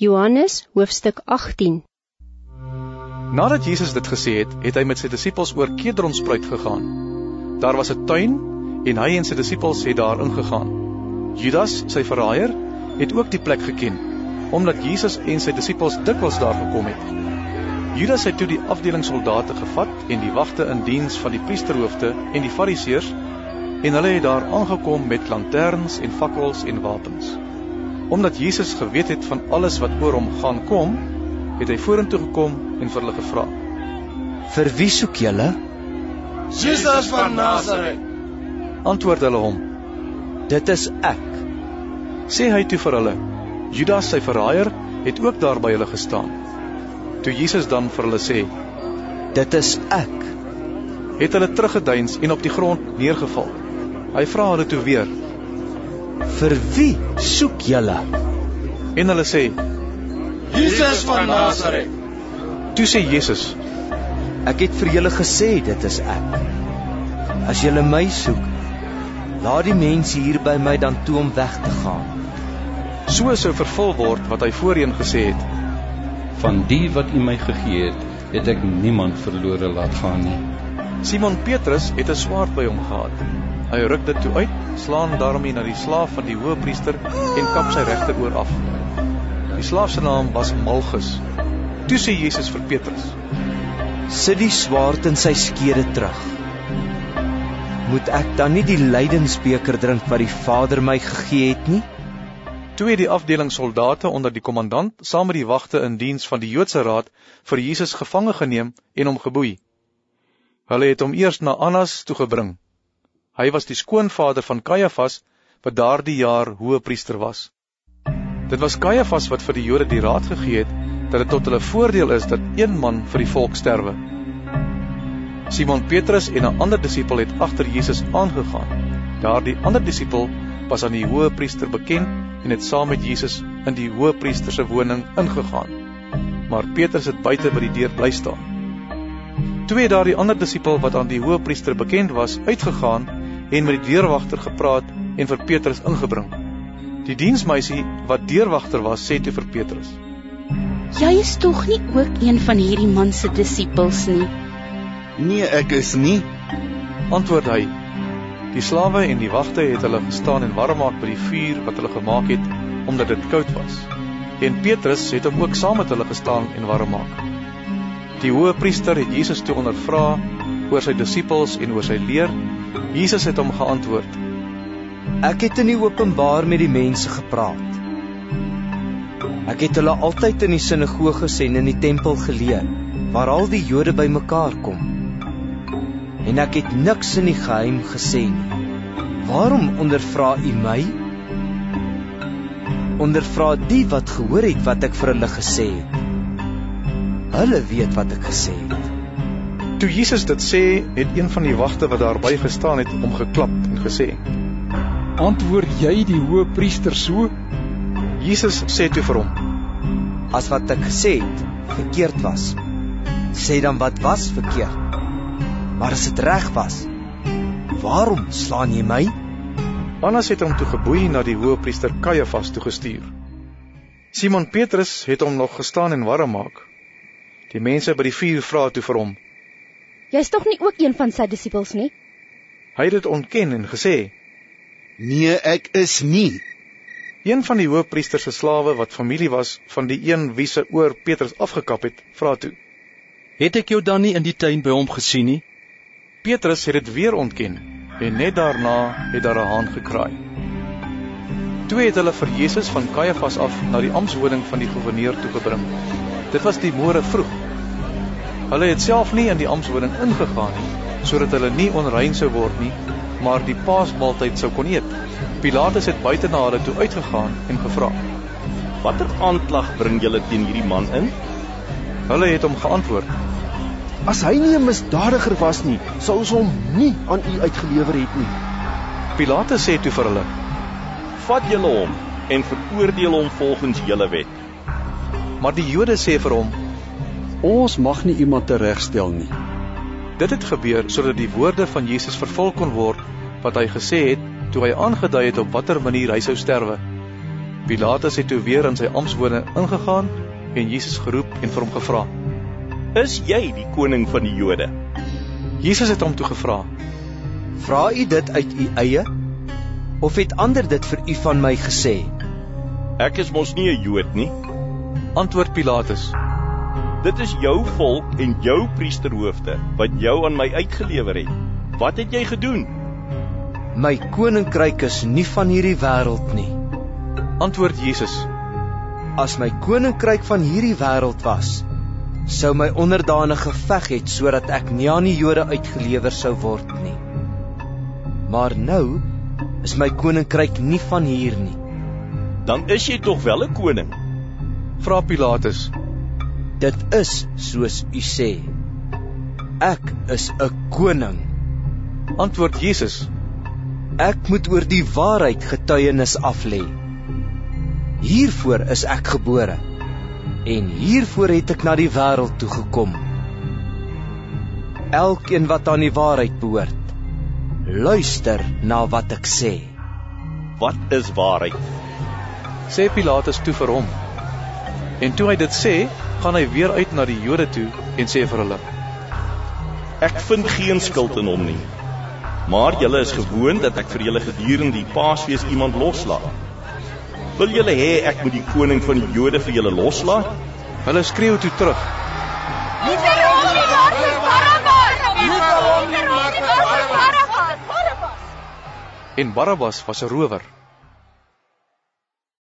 Johannes hoofstuk 18 Nadat Jesus dit gesê het, het hy met sy disippels oor Kedronspruit gegaan. Daar was 'n tuin en hy en sy disippels het daar ingegaan. Judas, sy verraaier, het ook die plek geken, omdat Jesus en sy disippels dikwels daar gekom het. Judas het toe die afdeling soldate gevat en die wagte in diens van die priesterhoofde en die fariseërs en hulle het daar aangekom met lanterns en fakkels en wapens. Omdat Jesus geweet het van alles wat oor hom gaan kom, het hy vorentoe gekom en vir hulle gevra: "Vir wie soek julle?" Jesus van Nasaret. Antwoord hulle hom: "Dit is ek." Sê hy toe vir hulle: "Judas sy verraaier het ook daar by hulle gestaan." Toe Jesus dan vir hulle sê: "Dit is ek." Het hulle teruggeduins en op die grond neergeval. Hy vra hulle toe weer: Vir wie soek julle? En hulle sê: Jesus van Nasaret. Toe sê Jesus: Ek het vir julle gesê dit is ek. As julle my soek, laat die mense hier by my dan toe om weg te gaan. So sou vervul word wat hy voorheen gesê het: Van die wat U my gegee het, het ek niemand verlore laat gaan nie. Simon Petrus het 'n swaard by hom gehad. Hy ruk dit toe uit, slaan daarmee na die slaaf van die hoëpriester en kap sy regteroor af. Die slaaf se naam was Malchus. Toe sê Jesus vir Petrus: "Sit die swaard in sy skede terug. Moet ek dan nie die lydensbeker drink wat die Vader my gegee het nie?" Toe het die afdeling soldate onder die kommandant saam met die wagte in diens van die Joodse raad vir Jesus gevange geneem en hom geboei. Hulle het hom eers na Annas toe gebring. Hy was die skoonvader van Kajafas wat daardie jaar hoëpriester was. Dit was Kajafas wat vir die Jode die raad gegee het dat dit tot hulle voordeel is dat een man vir die volk sterwe. Simon Petrus en 'n ander disipel het agter Jesus aangegaan. Daardie ander disipel was aan die hoëpriester bekend en het saam met Jesus in die hoëpriester se woning ingegaan. Maar Petrus het buite by die deur bly staan. Twee daardie ander disipel wat aan die hoëpriester bekend was, uitgegaan en met die deurwagter gepraat en vir Petrus ingebring. Die diensmeisie wat deurwagter was, sê toe vir Petrus: "Jy is tog nie ook een van hierdie man se disippels nie?" "Nee, ek is nie," antwoord hy. Die slawe en die wagte het hulle gestaan en warm maak by die vuur wat hulle gemaak het omdat dit koud was. En Petrus het hom ook saam met hulle gestaan en warm maak. Die hoë priester het Jesus toe ondervra oor sy disippels en oor sy leer Jesus het hom geantwoord: Ek het in die openbaar met die mense gepraat. Ek het hulle altyd in die sinagoges en in die tempel geleer waar al die Jode bymekaar kom. En ek het niks in die geheim gesê nie. Waarom ondervra u my? Ondervra die wat gehoor het wat ek vir hulle gesê het. Hulle weet wat ek gesê het. Toe Jesus dit sê, het een van die wagte wat daarby gestaan het, hom geklap en gesê: "Antwoord jy die hoëpriester so?" Jesus sê toe vir hom: "As wat ek gesê het verkeerd was, sê dan wat was verkeerd. Maar as dit reg was, waarom slaan jy my?" Annas het hom toe geboei na die hoëpriester Kajafas toe gestuur. Simon Petrus het hom nog gestaan en warm maak. Die mense by die vuur vra toe vir hom: Jy's tog nie ook een van sy disippels nie? Hy het dit ontken en gesê: "Nee, ek is nie." Een van die hoofpriester se slawe wat familie was van die een wie se oor Petrus afgekap het, vra toe: "Het ek jou dan nie in die tuin by hom gesien nie?" Petrus het dit weer ontken en net daarna het daar 'n haan gekraai. Toe het hulle vir Jesus van Kajafas af na die amptwoning van die goewerneur toe gebring. Dit was die môre vroeg Hulle het self nie in die amptwoning ingegaan nie sodat hulle nie onrein sou word nie, maar die Paasmaaltyd sou kon eet. Pilatus het buite na hulle toe uitgegaan en gevra: "Watter aanklag bring julle teen hierdie man in?" Hulle het hom geantwoord: "As hy nie 'n misdadiger was nie, sou ons hom nie aan u uitgelewer het nie." Pilatus sê toe vir hulle: "Vat julle hom en veroordeel hom volgens julle wet." Maar die Jode sê vir hom: Ons mag nie iemand teregstel nie. Dit het gebeur sodat die woorde van Jesus vervul kon word wat hy gesê het toe hy aangedui het op watter manier hy sou sterwe. Pilatus het toe weer in sy amptswoorde ingegaan en Jesus geroep en vir hom gevra. Is jy die koning van die Jode? Jesus het hom toe gevra: Vra u dit uit u eie of het ander dit vir u van my gesê? Ek is mos nie 'n Jood nie. Antwoord Pilatus: Dit is jou volk en jou priesterhoofde wat jou aan my uitgelewer het. Wat het jy gedoen? My koninkryk is nie van hierdie wêreld nie. Antwoord Jesus: As my koninkryk van hierdie wêreld was, sou my onderdane geveg het sodat ek nie aan die Jode uitgelewer sou word nie. Maar nou is my koninkryk nie van hier nie. Dan is jy tog wel 'n koning. Vra Pilatus: Dit is soos u sê. Ek is 'n koning. Antwoord Jesus: Ek moet oor die waarheid getuienis aflê. Hiervoor is ek gebore en hiervoor het ek na die wêreld toe gekom. Elkeen wat aan die waarheid behoort, luister na wat ek sê. Wat is waarheid? Sê Pilatus toe vir hom. En toe hy dit sê, gaan hy weer uit na die Jode toe en sê vir hulle: Ek vind geen skuld in hom nie. Maar julle is gewoond dat ek vir julle gedurende die Paasfees iemand loslaat. Wil julle hê ek moet die koning van die Jode vir julle loslaat? Hulle skreeu toe terug: Nie vir hom nie, maar vir Barabbas. Nie vir hom nie, maar vir Barabbas. En Barabbas was 'n rower.